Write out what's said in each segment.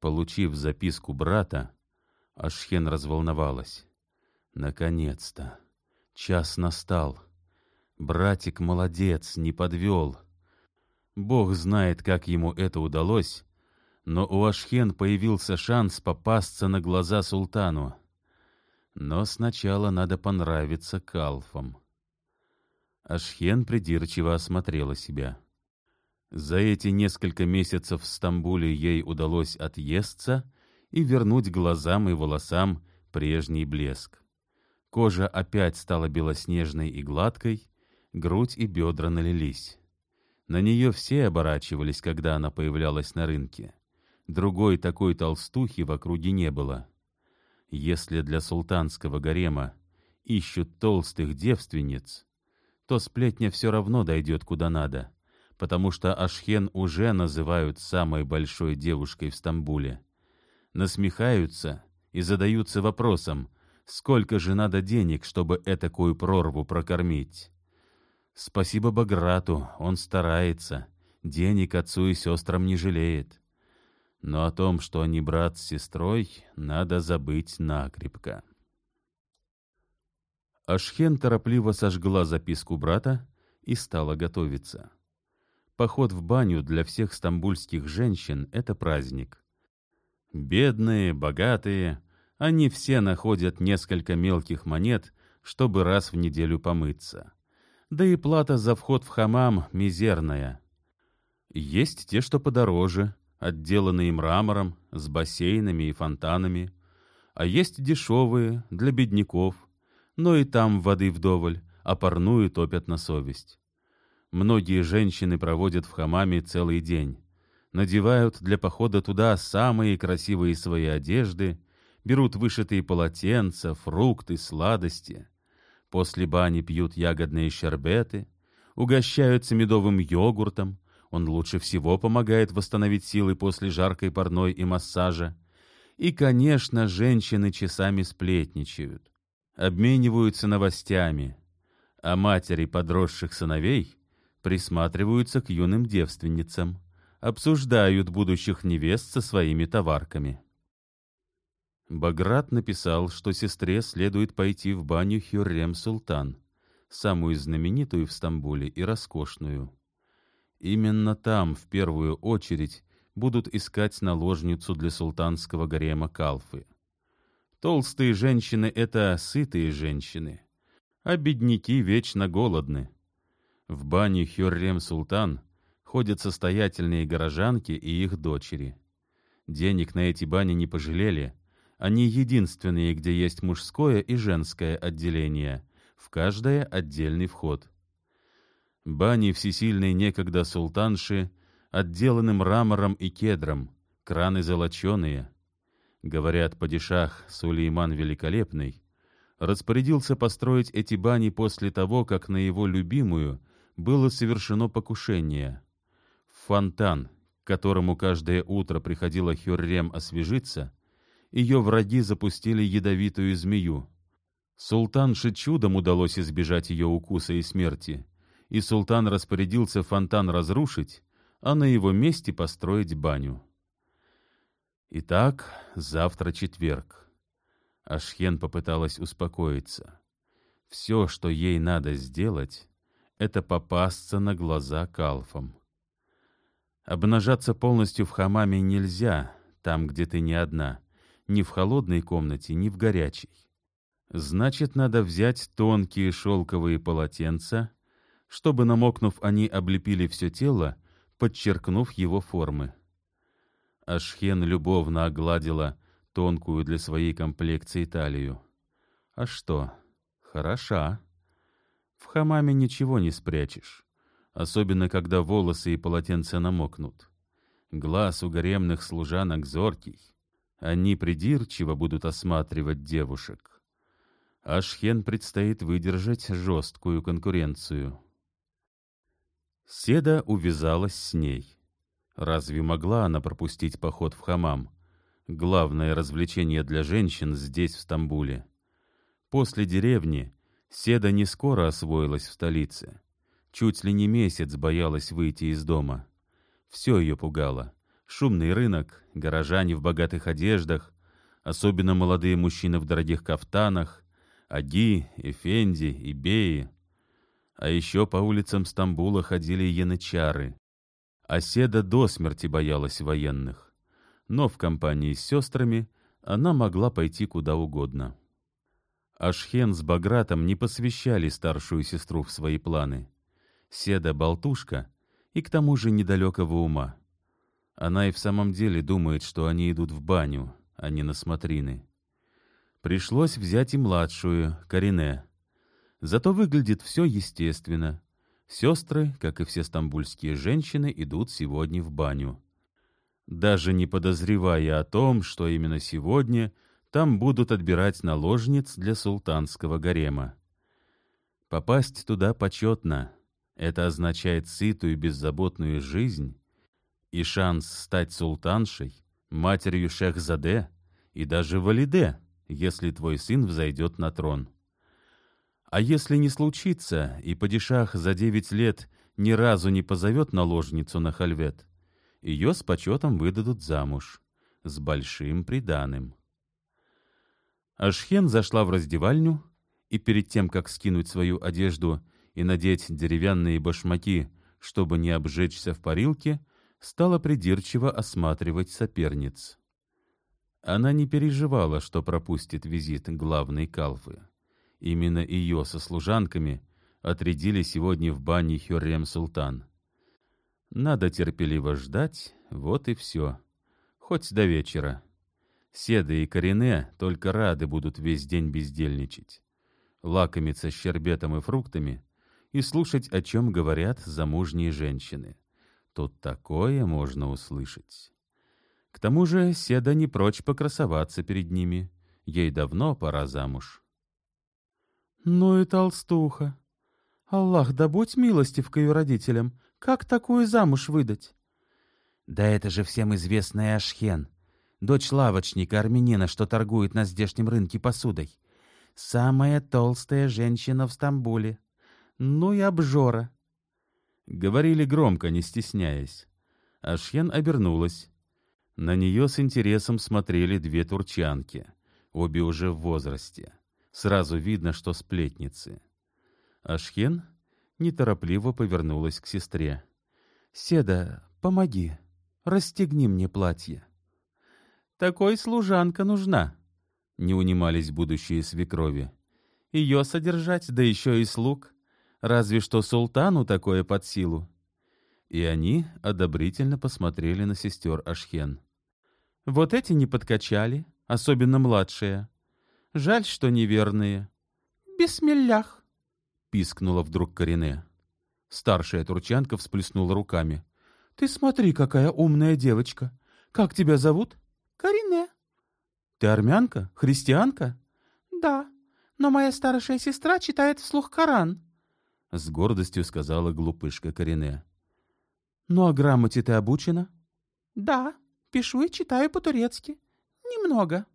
Получив записку брата, Ашхен разволновалась. Наконец-то! Час настал. Братик молодец, не подвел. Бог знает, как ему это удалось, но у Ашхен появился шанс попасться на глаза султану. Но сначала надо понравиться калфам. Ашхен придирчиво осмотрела себя. За эти несколько месяцев в Стамбуле ей удалось отъесться и вернуть глазам и волосам прежний блеск. Кожа опять стала белоснежной и гладкой, грудь и бедра налились. На нее все оборачивались, когда она появлялась на рынке. Другой такой толстухи в округе не было. Если для султанского гарема ищут толстых девственниц, то сплетня все равно дойдет куда надо, потому что Ашхен уже называют самой большой девушкой в Стамбуле. Насмехаются и задаются вопросом, сколько же надо денег, чтобы этакую прорву прокормить. Спасибо Баграту, он старается, денег отцу и сестрам не жалеет. Но о том, что они брат с сестрой, надо забыть накрепко. Ашхен торопливо сожгла записку брата и стала готовиться. Поход в баню для всех стамбульских женщин — это праздник. Бедные, богатые, они все находят несколько мелких монет, чтобы раз в неделю помыться да и плата за вход в хамам мизерная. Есть те, что подороже, отделанные мрамором, с бассейнами и фонтанами, а есть дешевые, для бедняков, но и там воды вдоволь, а парную топят на совесть. Многие женщины проводят в хамаме целый день, надевают для похода туда самые красивые свои одежды, берут вышитые полотенца, фрукты, сладости — После бани пьют ягодные щербеты, угощаются медовым йогуртом. Он лучше всего помогает восстановить силы после жаркой парной и массажа. И, конечно, женщины часами сплетничают, обмениваются новостями, а матери подросших сыновей присматриваются к юным девственницам, обсуждают будущих невест со своими товарками. Баграт написал, что сестре следует пойти в баню Хюррем-Султан, самую знаменитую в Стамбуле и роскошную. Именно там, в первую очередь, будут искать наложницу для султанского гарема Калфы. Толстые женщины — это сытые женщины, а бедняки вечно голодны. В баню Хюррем-Султан ходят состоятельные горожанки и их дочери. Денег на эти бани не пожалели — они единственные, где есть мужское и женское отделение, в каждое отдельный вход. Бани всесильной некогда султанши отделаны мрамором и кедром, краны золоченые. Говорят, падишах Сулейман Великолепный распорядился построить эти бани после того, как на его любимую было совершено покушение. Фонтан, к которому каждое утро приходила Хюррем освежиться, ее враги запустили ядовитую змею. Султанше чудом удалось избежать ее укуса и смерти, и султан распорядился фонтан разрушить, а на его месте построить баню. Итак, завтра четверг. Ашхен попыталась успокоиться. Все, что ей надо сделать, это попасться на глаза калфам. Обнажаться полностью в хамаме нельзя, там, где ты не одна — ни в холодной комнате, ни в горячей. Значит, надо взять тонкие шелковые полотенца, чтобы, намокнув, они облепили все тело, подчеркнув его формы. Ашхен любовно огладила тонкую для своей комплекции талию. А что, хороша. В хамаме ничего не спрячешь, особенно когда волосы и полотенца намокнут. Глаз у гаремных служанок зоркий. Они придирчиво будут осматривать девушек. Ашхен предстоит выдержать жесткую конкуренцию. Седа увязалась с ней. Разве могла она пропустить поход в хамам? Главное развлечение для женщин здесь, в Стамбуле. После деревни Седа не скоро освоилась в столице. Чуть ли не месяц боялась выйти из дома. Все ее пугало — Шумный рынок, горожане в богатых одеждах, особенно молодые мужчины в дорогих кафтанах, аги, эфенди, ибеи. А еще по улицам Стамбула ходили янычары. Оседа до смерти боялась военных. Но в компании с сестрами она могла пойти куда угодно. Ашхен с Багратом не посвящали старшую сестру в свои планы. Седа — болтушка и к тому же недалекого ума. Она и в самом деле думает, что они идут в баню, а не на смотрины. Пришлось взять и младшую, Карине. Зато выглядит все естественно. Сестры, как и все стамбульские женщины, идут сегодня в баню. Даже не подозревая о том, что именно сегодня там будут отбирать наложниц для султанского гарема. Попасть туда почетно. Это означает сытую беззаботную жизнь и шанс стать султаншей, матерью шехзаде и даже валиде если твой сын взойдет на трон. А если не случится, и падишах за девять лет ни разу не позовет наложницу на хальвет, ее с почетом выдадут замуж, с большим приданым. Ашхен зашла в раздевальню, и перед тем, как скинуть свою одежду и надеть деревянные башмаки, чтобы не обжечься в парилке, стала придирчиво осматривать соперниц. Она не переживала, что пропустит визит главной Калфы. Именно ее со служанками отрядили сегодня в бане Хюррем-Султан. Надо терпеливо ждать, вот и все. Хоть до вечера. Седа и Корене только рады будут весь день бездельничать. Лакомиться щербетом и фруктами и слушать, о чем говорят замужние женщины. Тут такое можно услышать. К тому же Седа не прочь покрасоваться перед ними. Ей давно пора замуж. «Ну и толстуха! Аллах, да будь милостив к ее родителям! Как такую замуж выдать?» «Да это же всем известная Ашхен, дочь лавочника армянина, что торгует на здешнем рынке посудой. Самая толстая женщина в Стамбуле. Ну и обжора!» Говорили громко, не стесняясь. Ашхен обернулась. На нее с интересом смотрели две турчанки, обе уже в возрасте. Сразу видно, что сплетницы. Ашхен неторопливо повернулась к сестре. «Седа, помоги, расстегни мне платье». «Такой служанка нужна», — не унимались будущие свекрови. «Ее содержать, да еще и слуг. Разве что султану такое под силу». И они одобрительно посмотрели на сестер Ашхен. Вот эти не подкачали, особенно младшие. Жаль, что неверные. «Бисмиллях!» — пискнула вдруг Корене. Старшая турчанка всплеснула руками. «Ты смотри, какая умная девочка! Как тебя зовут?» «Корене». «Ты армянка? Христианка?» «Да, но моя старшая сестра читает вслух Коран», — с гордостью сказала глупышка Корене. «Ну а грамоте ты обучена?» «Да». Пишу и читаю по-турецки. Немного.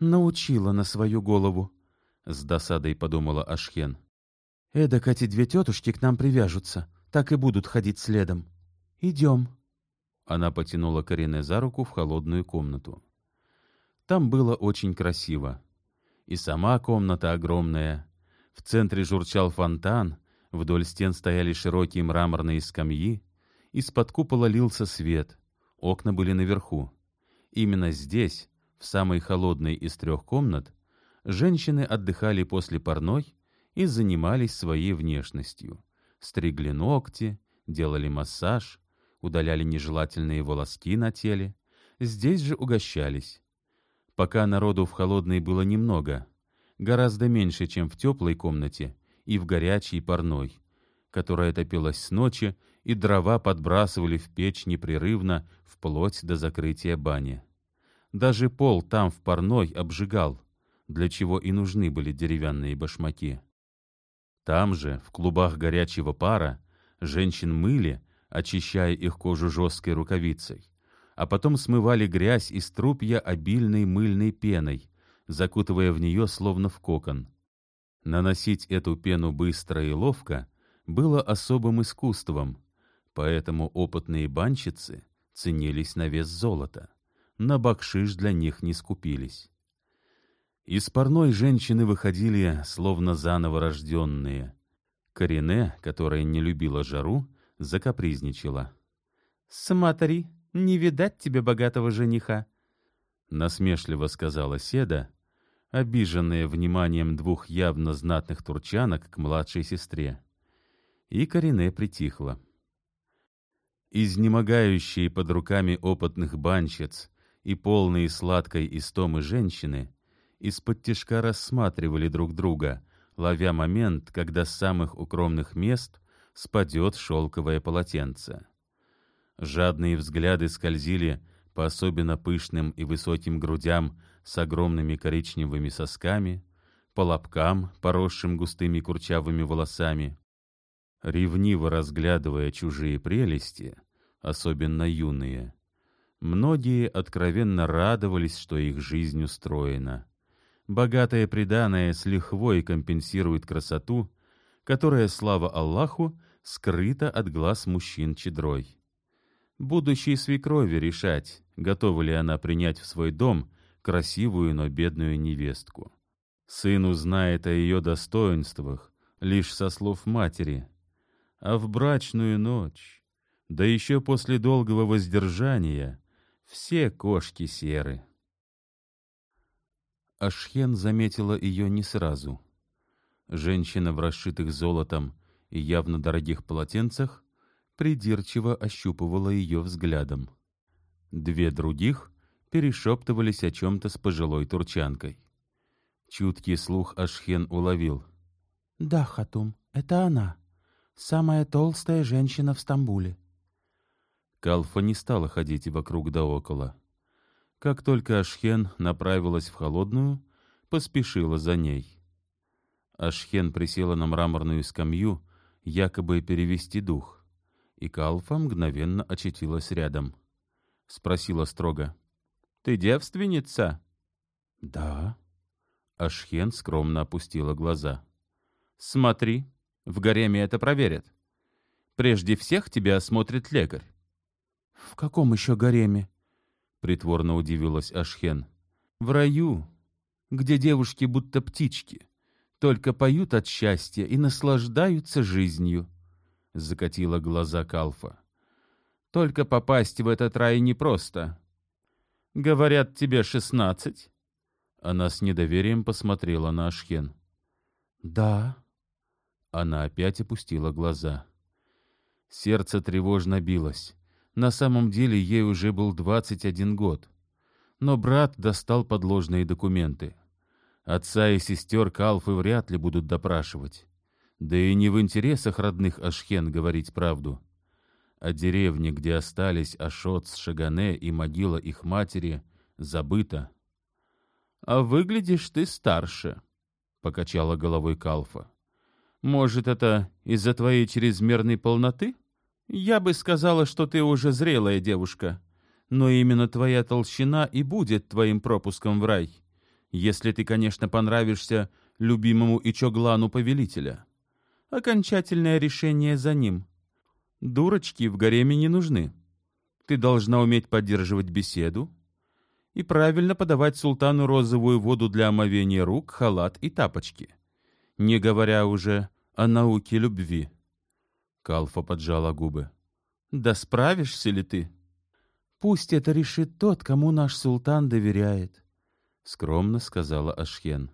Научила на свою голову, — с досадой подумала Ашхен. Эдак эти две тетушки к нам привяжутся, так и будут ходить следом. Идем. Она потянула Карине за руку в холодную комнату. Там было очень красиво. И сама комната огромная. В центре журчал фонтан, вдоль стен стояли широкие мраморные скамьи, из-под купола лился свет. Окна были наверху. Именно здесь, в самой холодной из трех комнат, женщины отдыхали после парной и занимались своей внешностью. Стригли ногти, делали массаж, удаляли нежелательные волоски на теле. Здесь же угощались. Пока народу в холодной было немного, гораздо меньше, чем в теплой комнате и в горячей парной, которая топилась с ночи и дрова подбрасывали в печь непрерывно вплоть до закрытия бани. Даже пол там в парной обжигал, для чего и нужны были деревянные башмаки. Там же, в клубах горячего пара, женщин мыли, очищая их кожу жесткой рукавицей, а потом смывали грязь из трупья обильной мыльной пеной, закутывая в нее словно в кокон. Наносить эту пену быстро и ловко было особым искусством — Поэтому опытные банщицы ценились на вес золота, на бакшиш для них не скупились. Из парной женщины выходили, словно заново рожденные. Корене, которая не любила жару, закапризничала. «Смотри, не видать тебе богатого жениха», — насмешливо сказала Седа, обиженная вниманием двух явно знатных турчанок к младшей сестре. И Корене притихла. Изнемогающие под руками опытных банщиц и полные сладкой истомы женщины из-под тишка рассматривали друг друга, ловя момент, когда с самых укромных мест спадет шелковое полотенце. Жадные взгляды скользили по особенно пышным и высоким грудям с огромными коричневыми сосками, по лобкам, поросшим густыми курчавыми волосами. Ревниво разглядывая чужие прелести, особенно юные, многие откровенно радовались, что их жизнь устроена. Богатое приданое с лихвой компенсирует красоту, которая, слава Аллаху, скрыта от глаз мужчин чедрой. Будущей свекрови решать, готова ли она принять в свой дом красивую, но бедную невестку. Сын узнает о ее достоинствах лишь со слов матери, а в брачную ночь, да еще после долгого воздержания, все кошки серы. Ашхен заметила ее не сразу. Женщина в расшитых золотом и явно дорогих полотенцах придирчиво ощупывала ее взглядом. Две других перешептывались о чем-то с пожилой турчанкой. Чуткий слух Ашхен уловил. «Да, Хатум, это она. Самая толстая женщина в Стамбуле». Калфа не стала ходить вокруг да около. Как только Ашхен направилась в холодную, поспешила за ней. Ашхен присела на мраморную скамью, якобы перевести дух, и Калфа мгновенно очутилась рядом. Спросила строго. Ты девственница? Да. Ашхен скромно опустила глаза. Смотри, в гареме это проверят. Прежде всех тебя осмотрит лекарь. В каком еще гареме? Притворно удивилась Ашхен. В раю, где девушки будто птички, только поют от счастья и наслаждаются жизнью. Закатила глаза Калфа. Только попасть в этот рай непросто. Говорят, тебе шестнадцать?» Она с недоверием посмотрела на Ашхен. «Да». Она опять опустила глаза. Сердце тревожно билось. На самом деле ей уже был двадцать один год. Но брат достал подложные документы. Отца и сестер Калфы вряд ли будут допрашивать. Да и не в интересах родных Ашхен говорить правду о деревне, где остались Ашот с Шагане и могила их матери, забыто. — А выглядишь ты старше, — покачала головой Калфа. — Может, это из-за твоей чрезмерной полноты? Я бы сказала, что ты уже зрелая девушка, но именно твоя толщина и будет твоим пропуском в рай, если ты, конечно, понравишься любимому Ичоглану повелителя. Окончательное решение за ним — Дурочки в гареме не нужны. Ты должна уметь поддерживать беседу и правильно подавать султану розовую воду для омовения рук, халат и тапочки, не говоря уже о науке любви. Калфа поджала губы. Да справишься ли ты? Пусть это решит тот, кому наш султан доверяет, скромно сказала Ашхен.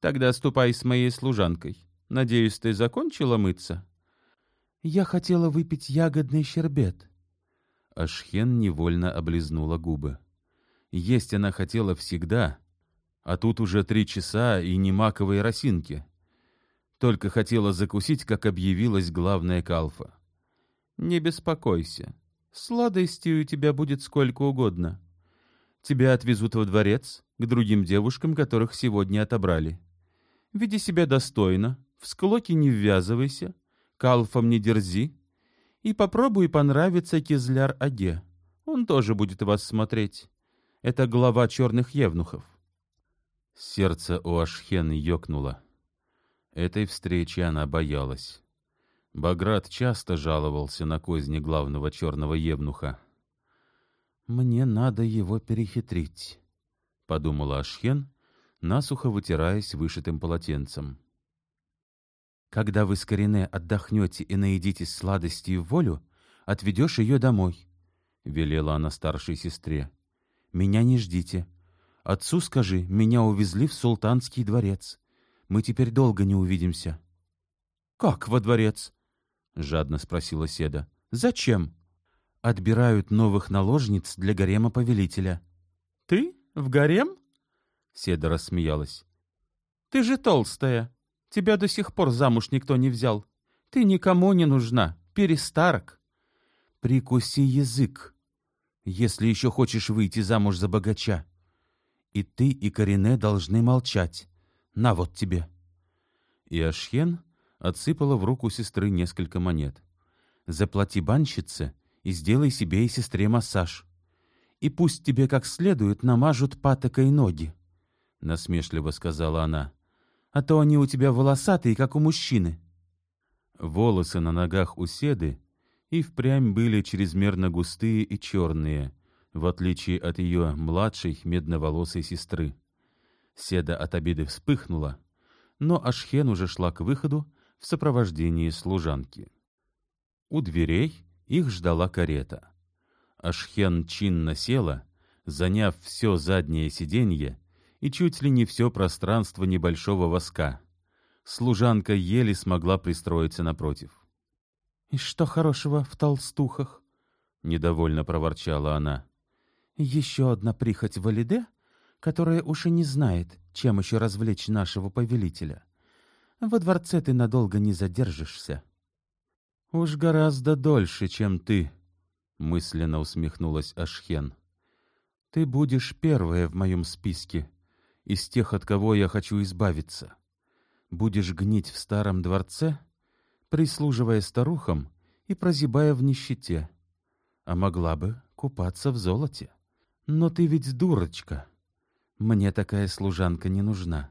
Тогда ступай с моей служанкой. Надеюсь, ты закончила мыться? Я хотела выпить ягодный щербет. Ашхен невольно облизнула губы. Есть она хотела всегда, а тут уже три часа и не маковые росинки. Только хотела закусить, как объявилась главная калфа. «Не беспокойся, сладостей у тебя будет сколько угодно. Тебя отвезут во дворец к другим девушкам, которых сегодня отобрали. Веди себя достойно, в склоки не ввязывайся, Калфом не дерзи. И попробуй понравиться Кизляр-Аге. Он тоже будет вас смотреть. Это глава черных евнухов. Сердце у Ашхен ёкнуло. Этой встречи она боялась. Баграт часто жаловался на козни главного черного евнуха. «Мне надо его перехитрить», — подумала Ашхен, насухо вытираясь вышитым полотенцем. «Когда вы с Корине отдохнете и наедитесь сладостью волю, отведешь ее домой», — велела она старшей сестре. «Меня не ждите. Отцу скажи, меня увезли в султанский дворец. Мы теперь долго не увидимся». «Как во дворец?» — жадно спросила Седа. «Зачем?» Отбирают новых наложниц для гарема повелителя. — Ты в гарем? — Седа рассмеялась. — Ты же толстая. Тебя до сих пор замуж никто не взял. Ты никому не нужна. Перестарок. Прикуси язык, если еще хочешь выйти замуж за богача. И ты, и Корине должны молчать. На вот тебе. И Ашхен отсыпала в руку сестры несколько монет. Заплати банщице — и сделай себе и сестре массаж. И пусть тебе как следует намажут патокой ноги, — насмешливо сказала она, — а то они у тебя волосатые, как у мужчины. Волосы на ногах у Седы и впрямь были чрезмерно густые и черные, в отличие от ее младшей медноволосой сестры. Седа от обиды вспыхнула, но Ашхен уже шла к выходу в сопровождении служанки. У дверей их ждала карета. Ашхен чинно села, заняв все заднее сиденье и чуть ли не все пространство небольшого воска. Служанка еле смогла пристроиться напротив. — И что хорошего в толстухах? — недовольно проворчала она. — Еще одна прихоть Валиде, которая уж и не знает, чем еще развлечь нашего повелителя. Во дворце ты надолго не задержишься. — «Уж гораздо дольше, чем ты», — мысленно усмехнулась Ашхен. «Ты будешь первая в моем списке, из тех, от кого я хочу избавиться. Будешь гнить в старом дворце, прислуживая старухам и прозябая в нищете. А могла бы купаться в золоте. Но ты ведь дурочка. Мне такая служанка не нужна.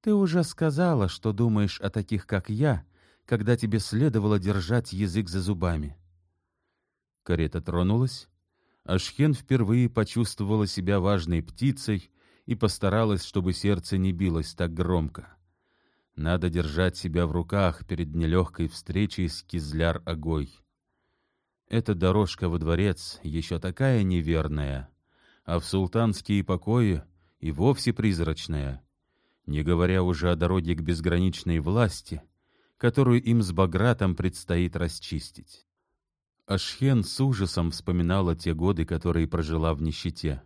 Ты уже сказала, что думаешь о таких, как я, когда тебе следовало держать язык за зубами. Карета тронулась. Ашхен впервые почувствовала себя важной птицей и постаралась, чтобы сердце не билось так громко. Надо держать себя в руках перед нелегкой встречей с Кизляр-Огой. Эта дорожка во дворец еще такая неверная, а в султанские покои и вовсе призрачная, не говоря уже о дороге к безграничной власти — которую им с Багратом предстоит расчистить. Ашхен с ужасом вспоминала те годы, которые прожила в нищете,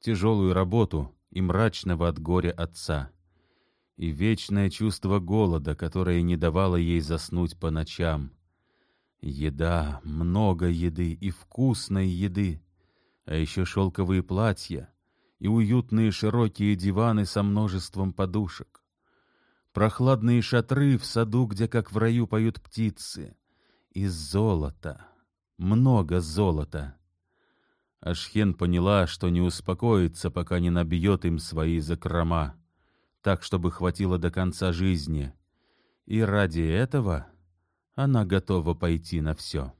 тяжелую работу и мрачного от горя отца, и вечное чувство голода, которое не давало ей заснуть по ночам. Еда, много еды и вкусной еды, а еще шелковые платья и уютные широкие диваны со множеством подушек прохладные шатры в саду, где, как в раю, поют птицы, и золото, много золота. Ашхен поняла, что не успокоится, пока не набьет им свои закрома, так, чтобы хватило до конца жизни, и ради этого она готова пойти на все.